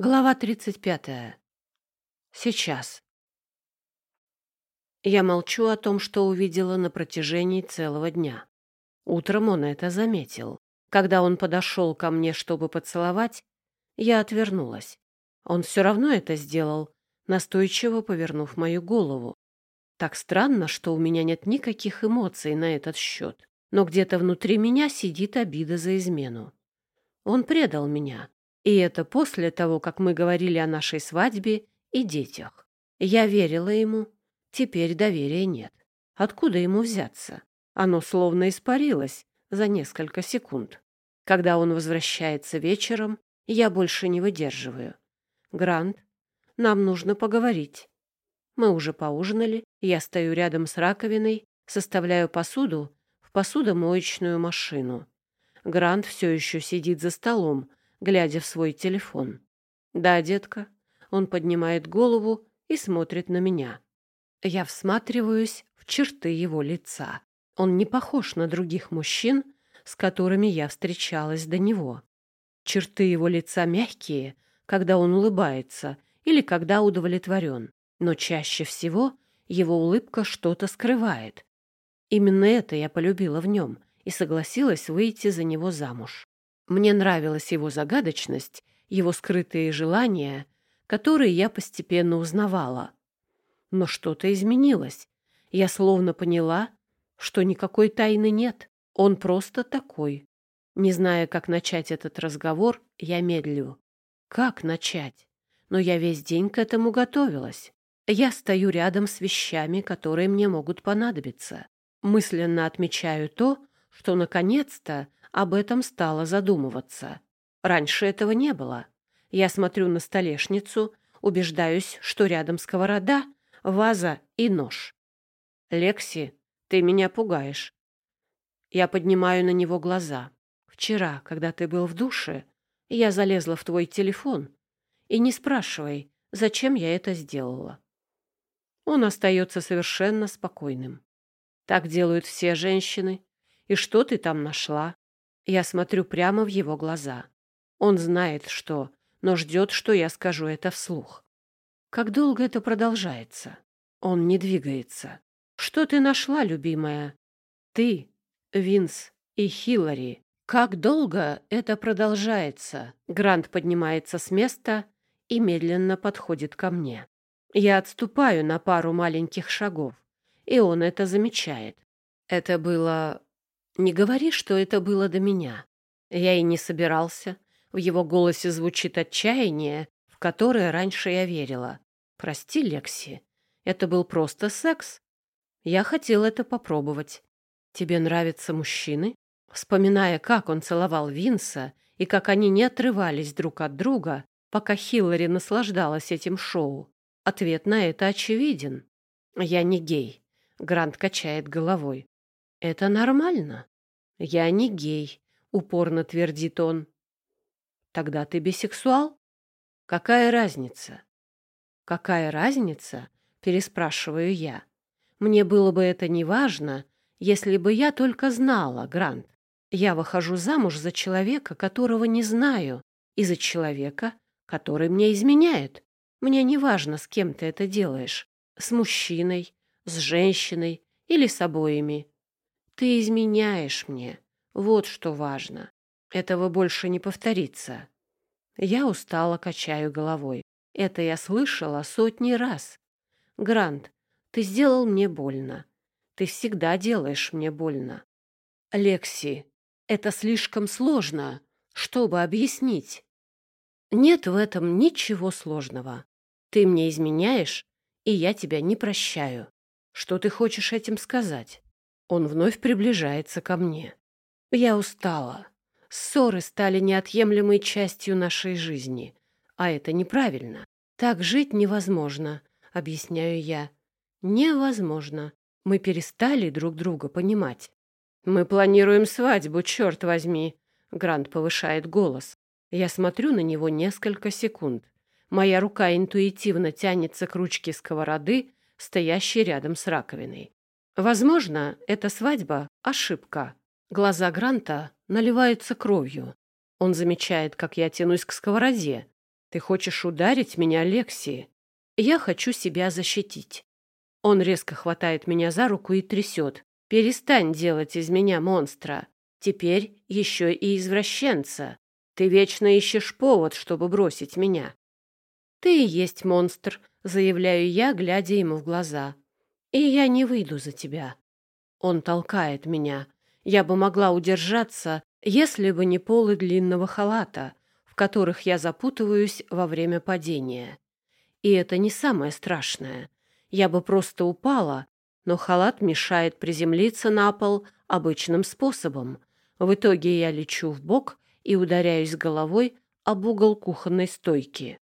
Глава 35. Сейчас. Я молчу о том, что увидела на протяжении целого дня. Утром он это заметил. Когда он подошел ко мне, чтобы поцеловать, я отвернулась. Он все равно это сделал, настойчиво повернув мою голову. Так странно, что у меня нет никаких эмоций на этот счет, но где-то внутри меня сидит обида за измену. Он предал меня, и это после того, как мы говорили о нашей свадьбе и детях. Я верила ему, теперь доверия нет. Откуда ему взяться? Оно словно испарилось за несколько секунд. Когда он возвращается вечером, я больше не выдерживаю. Грант, нам нужно поговорить. Мы уже поужинали, я стою рядом с раковиной, составляю посуду в посудомоечную машину. Грант все еще сидит за столом, глядя в свой телефон. «Да, детка». Он поднимает голову и смотрит на меня. Я всматриваюсь в черты его лица. Он не похож на других мужчин, с которыми я встречалась до него. Черты его лица мягкие, когда он улыбается или когда удовлетворен, но чаще всего его улыбка что-то скрывает. Именно это я полюбила в нем и согласилась выйти за него замуж. Мне нравилась его загадочность, его скрытые желания, которые я постепенно узнавала. Но что-то изменилось. Я словно поняла, что никакой тайны нет. Он просто такой. Не зная, как начать этот разговор, я медлю. Как начать? Но я весь день к этому готовилась. Я стою рядом с вещами, которые мне могут понадобиться. Мысленно отмечаю то, что наконец-то об этом стала задумываться. Раньше этого не было. Я смотрю на столешницу, убеждаюсь, что рядом сковорода, ваза и нож. «Лекси, ты меня пугаешь». Я поднимаю на него глаза. «Вчера, когда ты был в душе, я залезла в твой телефон. И не спрашивай, зачем я это сделала». Он остается совершенно спокойным. Так делают все женщины. И что ты там нашла? Я смотрю прямо в его глаза. Он знает, что, но ждет, что я скажу это вслух. Как долго это продолжается? Он не двигается. Что ты нашла, любимая? Ты, Винс и Хиллари. Как долго это продолжается? Грант поднимается с места и медленно подходит ко мне. Я отступаю на пару маленьких шагов, и он это замечает. Это было не говори, что это было до меня. Я и не собирался. В его голосе звучит отчаяние, в которое раньше я верила. Прости, Лекси, это был просто секс. Я хотел это попробовать. Тебе нравятся мужчины? Вспоминая, как он целовал Винса и как они не отрывались друг от друга, пока Хиллари наслаждалась этим шоу, ответ на это очевиден. Я не гей. Грант качает головой. Это нормально. Я не гей, упорно твердит он. Тогда ты бисексуал? Какая разница? Какая разница? переспрашиваю я. Мне было бы это не важно, если бы я только знала, Грант. Я выхожу замуж за человека, которого не знаю, и за человека, который мне изменяет. Мне не важно, с кем ты это делаешь. С мужчиной, с женщиной или с обоими. Ты изменяешь мне. Вот что важно. Этого больше не повторится. Я устало качаю головой. Это я слышала сотни раз. Грант, ты сделал мне больно. Ты всегда делаешь мне больно. Лекси, это слишком сложно, чтобы объяснить. Нет в этом ничего сложного. Ты мне изменяешь, и я тебя не прощаю. Что ты хочешь этим сказать? Он вновь приближается ко мне. Я устала. Ссоры стали неотъемлемой частью нашей жизни. А это неправильно. Так жить невозможно, объясняю я. Невозможно. Мы перестали друг друга понимать. Мы планируем свадьбу, черт возьми. Грант повышает голос. Я смотрю на него несколько секунд. Моя рука интуитивно тянется к ручке сковороды, стоящей рядом с раковиной. Возможно, эта свадьба — ошибка. Глаза Гранта наливаются кровью. Он замечает, как я тянусь к сковороде. Ты хочешь ударить меня, Лекси? Я хочу себя защитить. Он резко хватает меня за руку и трясет. Перестань делать из меня монстра. Теперь еще и извращенца. Ты вечно ищешь повод, чтобы бросить меня. Ты и есть монстр, заявляю я, глядя ему в глаза. И я не выйду за тебя. Он толкает меня. Я бы могла удержаться, если бы не полы длинного халата, в которых я запутываюсь во время падения. И это не самое страшное. Я бы просто упала, но халат мешает приземлиться на пол обычным способом. В итоге я лечу в бок и ударяюсь головой об угол кухонной стойки.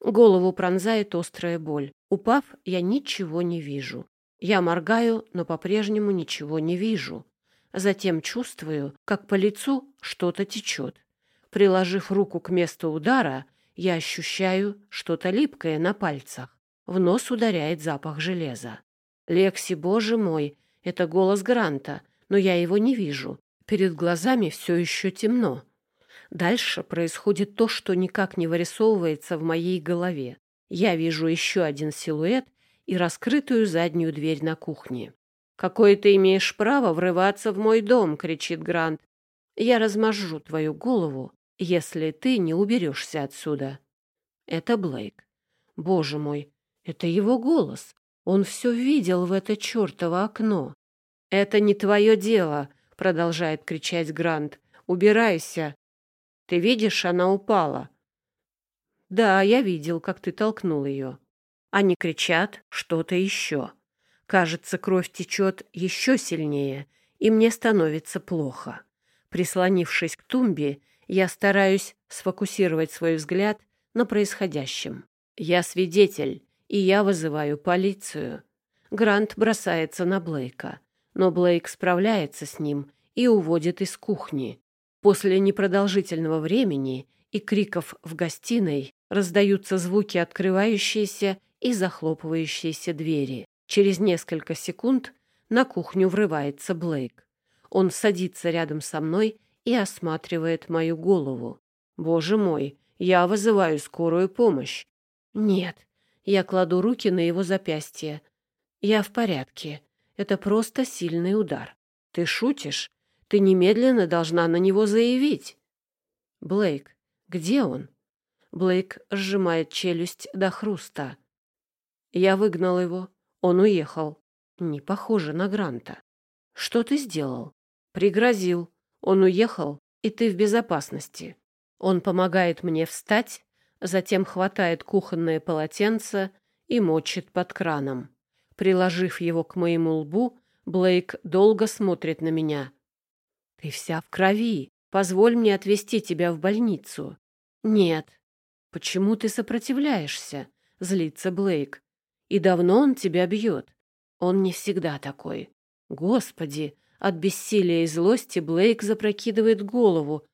Голову пронзает острая боль. Упав, я ничего не вижу. Я моргаю, но по-прежнему ничего не вижу. Затем чувствую, как по лицу что-то течет. Приложив руку к месту удара, я ощущаю что-то липкое на пальцах. В нос ударяет запах железа. «Лекси, боже мой!» — это голос Гранта, но я его не вижу. Перед глазами все еще темно. Дальше происходит то, что никак не вырисовывается в моей голове. Я вижу еще один силуэт и раскрытую заднюю дверь на кухне. «Какое ты имеешь право врываться в мой дом?» — кричит Грант. «Я размажу твою голову, если ты не уберешься отсюда». Это Блейк. Боже мой, это его голос. Он все видел в это чертово окно. «Это не твое дело», — продолжает кричать Грант. «Убирайся». «Ты видишь, она упала». «Да, я видел, как ты толкнул ее». Они кричат что-то еще. Кажется, кровь течет еще сильнее, и мне становится плохо. Прислонившись к тумбе, я стараюсь сфокусировать свой взгляд на происходящем. Я свидетель, и я вызываю полицию. Грант бросается на Блейка, но Блейк справляется с ним и уводит из кухни. После непродолжительного времени и криков в гостиной раздаются звуки открывающиеся и захлопывающиеся двери. Через несколько секунд на кухню врывается Блейк. Он садится рядом со мной и осматривает мою голову. «Боже мой, я вызываю скорую помощь». «Нет». Я кладу руки на его запястье. «Я в порядке. Это просто сильный удар. Ты шутишь? Ты немедленно должна на него заявить». «Блейк, где он?» Блейк сжимает челюсть до хруста. Я выгнал его. Он уехал. Не похоже на Гранта. Что ты сделал? Пригрозил. Он уехал, и ты в безопасности. Он помогает мне встать, затем хватает кухонное полотенце и мочит под краном. Приложив его к моему лбу, Блейк долго смотрит на меня. «Ты вся в крови. Позволь мне отвезти тебя в больницу». «Нет». «Почему ты сопротивляешься?» — злится Блейк. И давно он тебя бьет? Он не всегда такой. Господи, от бессилия и злости Блейк запрокидывает голову.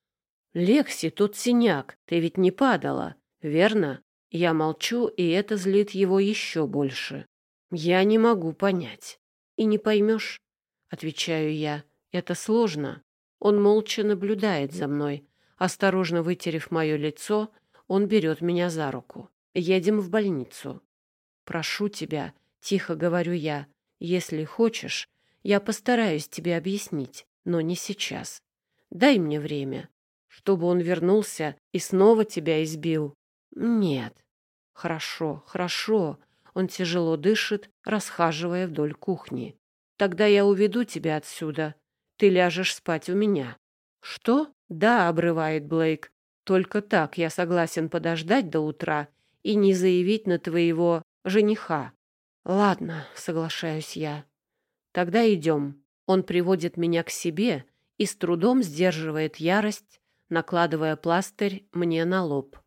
Лекси, тут синяк, ты ведь не падала, верно? Я молчу, и это злит его еще больше. Я не могу понять. И не поймешь, отвечаю я. Это сложно. Он молча наблюдает за мной. Осторожно вытерев мое лицо, он берет меня за руку. Едем в больницу. «Прошу тебя», — тихо говорю я, — «если хочешь, я постараюсь тебе объяснить, но не сейчас. Дай мне время, чтобы он вернулся и снова тебя избил». «Нет». «Хорошо, хорошо». Он тяжело дышит, расхаживая вдоль кухни. «Тогда я уведу тебя отсюда. Ты ляжешь спать у меня». «Что?» «Да», — обрывает Блейк. «Только так я согласен подождать до утра и не заявить на твоего жениха. Ладно, соглашаюсь я. Тогда идем. Он приводит меня к себе и с трудом сдерживает ярость, накладывая пластырь мне на лоб.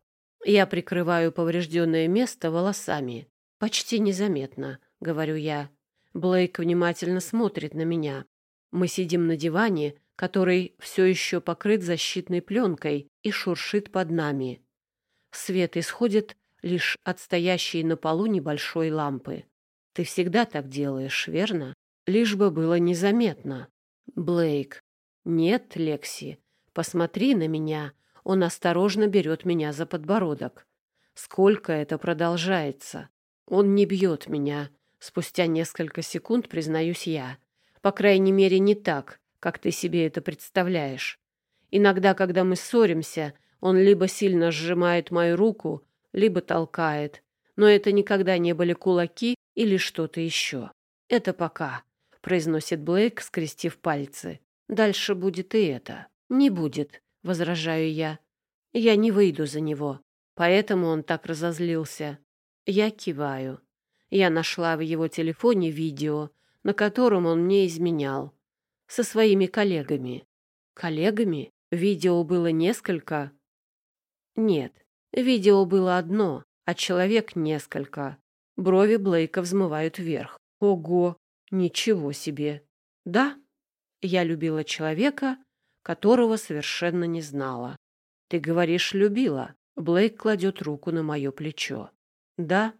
Я прикрываю поврежденное место волосами. Почти незаметно, говорю я. Блейк внимательно смотрит на меня. Мы сидим на диване, который все еще покрыт защитной пленкой и шуршит под нами. Свет исходит лишь от на полу небольшой лампы. Ты всегда так делаешь, верно? Лишь бы было незаметно. Блейк. Нет, Лекси. Посмотри на меня. Он осторожно берет меня за подбородок. Сколько это продолжается? Он не бьет меня. Спустя несколько секунд признаюсь я. По крайней мере, не так, как ты себе это представляешь. Иногда, когда мы ссоримся, он либо сильно сжимает мою руку, либо толкает. Но это никогда не были кулаки или что-то еще. Это пока, произносит Блейк, скрестив пальцы. Дальше будет и это. Не будет, возражаю я. Я не выйду за него. Поэтому он так разозлился. Я киваю. Я нашла в его телефоне видео, на котором он мне изменял. Со своими коллегами. Коллегами? Видео было несколько? Нет, видео было одно, а человек несколько. Брови Блейка взмывают вверх. Ого, ничего себе. Да, я любила человека, которого совершенно не знала. Ты говоришь, любила. Блейк кладет руку на мое плечо. Да,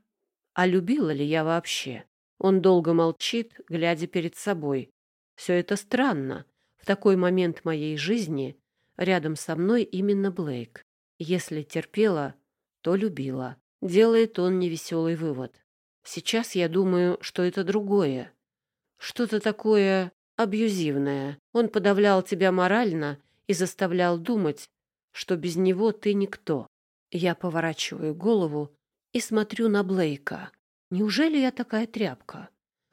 а любила ли я вообще? Он долго молчит, глядя перед собой. Все это странно. В такой момент моей жизни рядом со мной именно Блейк. Если терпела, то любила. Делает он невеселый вывод. Сейчас я думаю, что это другое. Что-то такое абьюзивное. Он подавлял тебя морально и заставлял думать, что без него ты никто. Я поворачиваю голову и смотрю на Блейка. Неужели я такая тряпка?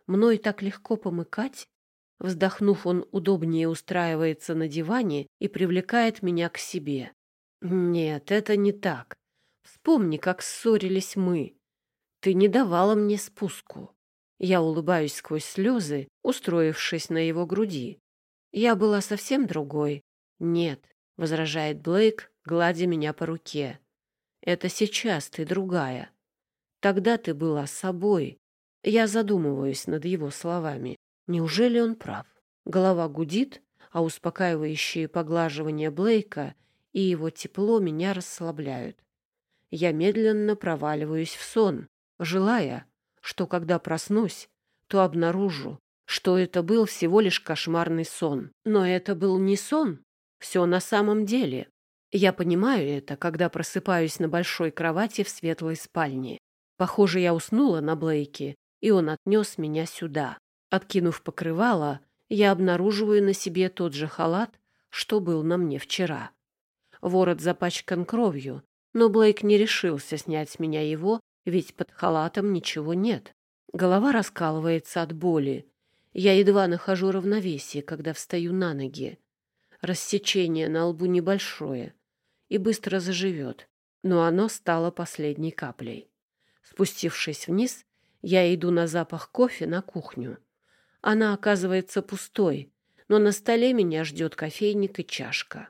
Мной так легко помыкать? Вздохнув, он удобнее устраивается на диване и привлекает меня к себе. Нет, это не так. Вспомни, как ссорились мы. Ты не давала мне спуску. Я улыбаюсь сквозь слезы, устроившись на его груди. Я была совсем другой. Нет, возражает Блейк, гладя меня по руке. Это сейчас ты другая. Тогда ты была собой. Я задумываюсь над его словами. Неужели он прав? Голова гудит, а успокаивающие поглаживания Блейка и его тепло меня расслабляют. Я медленно проваливаюсь в сон, желая, что когда проснусь, то обнаружу, что это был всего лишь кошмарный сон. Но это был не сон, все на самом деле. Я понимаю это, когда просыпаюсь на большой кровати в светлой спальне. Похоже, я уснула на Блейке, и он отнес меня сюда. Откинув покрывало, я обнаруживаю на себе тот же халат, что был на мне вчера. Ворот запачкан кровью, но Блейк не решился снять с меня его, ведь под халатом ничего нет. Голова раскалывается от боли. Я едва нахожу равновесие, когда встаю на ноги. Рассечение на лбу небольшое и быстро заживет, но оно стало последней каплей. Спустившись вниз, я иду на запах кофе на кухню. Она оказывается пустой, но на столе меня ждет кофейник и чашка.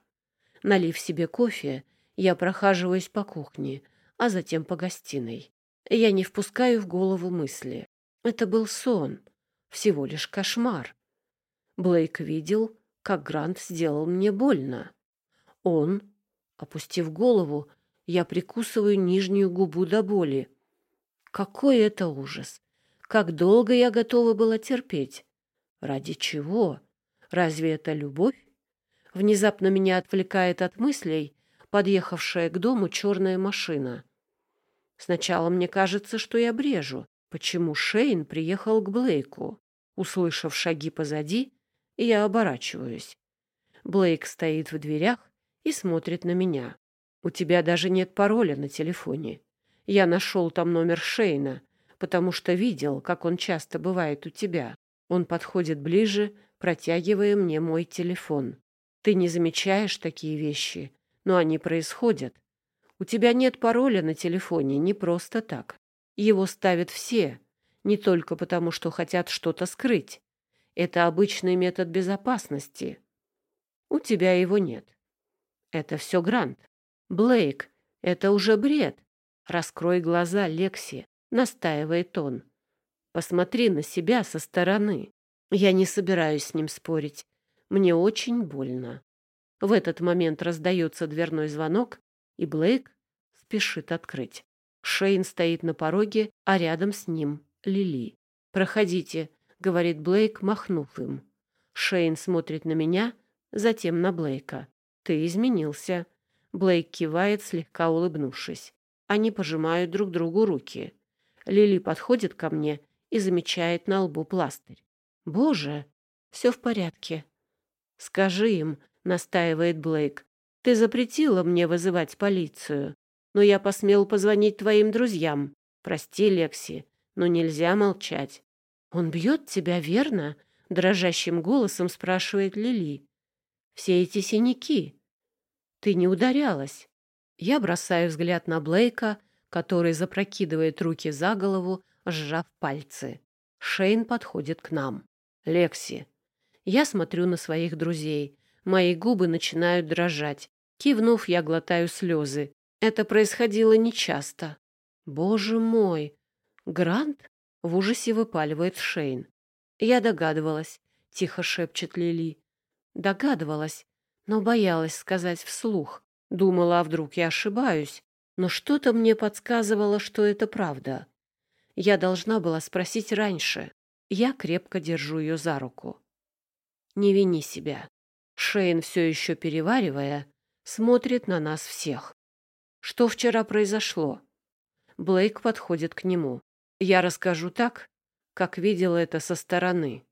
Налив себе кофе, я прохаживаюсь по кухне, а затем по гостиной. Я не впускаю в голову мысли. Это был сон, всего лишь кошмар. Блейк видел, как Грант сделал мне больно. Он, опустив голову, я прикусываю нижнюю губу до боли. Какой это ужас! Как долго я готова была терпеть? Ради чего? Разве это любовь? Внезапно меня отвлекает от мыслей подъехавшая к дому черная машина. Сначала мне кажется, что я брежу. Почему Шейн приехал к Блейку? Услышав шаги позади, я оборачиваюсь. Блейк стоит в дверях и смотрит на меня. «У тебя даже нет пароля на телефоне. Я нашел там номер Шейна, потому что видел, как он часто бывает у тебя. Он подходит ближе, протягивая мне мой телефон. Ты не замечаешь такие вещи, но они происходят. У тебя нет пароля на телефоне не просто так. Его ставят все, не только потому, что хотят что-то скрыть. Это обычный метод безопасности. У тебя его нет. Это все Грант. Блейк, это уже бред. «Раскрой глаза, Лекси», — настаивает он. «Посмотри на себя со стороны. Я не собираюсь с ним спорить. Мне очень больно». В этот момент раздается дверной звонок, и Блейк спешит открыть. Шейн стоит на пороге, а рядом с ним Лили. «Проходите», — говорит Блейк, махнув им. Шейн смотрит на меня, затем на Блейка. «Ты изменился». Блейк кивает, слегка улыбнувшись. Они пожимают друг другу руки. Лили подходит ко мне и замечает на лбу пластырь. «Боже, все в порядке». «Скажи им», — настаивает Блейк, — «ты запретила мне вызывать полицию, но я посмел позвонить твоим друзьям. Прости, Лекси, но нельзя молчать». «Он бьет тебя, верно?» — дрожащим голосом спрашивает Лили. «Все эти синяки. Ты не ударялась». Я бросаю взгляд на Блейка, который запрокидывает руки за голову, сжав пальцы. Шейн подходит к нам. «Лекси». Я смотрю на своих друзей. Мои губы начинают дрожать. Кивнув, я глотаю слезы. Это происходило нечасто. «Боже мой! Грант?» — в ужасе выпаливает Шейн. «Я догадывалась», — тихо шепчет Лили. «Догадывалась, но боялась сказать вслух. Думала, а вдруг я ошибаюсь, но что-то мне подсказывало, что это правда. Я должна была спросить раньше. Я крепко держу ее за руку. Не вини себя. Шейн, все еще переваривая, смотрит на нас всех. Что вчера произошло? Блейк подходит к нему. Я расскажу так, как видел это со стороны.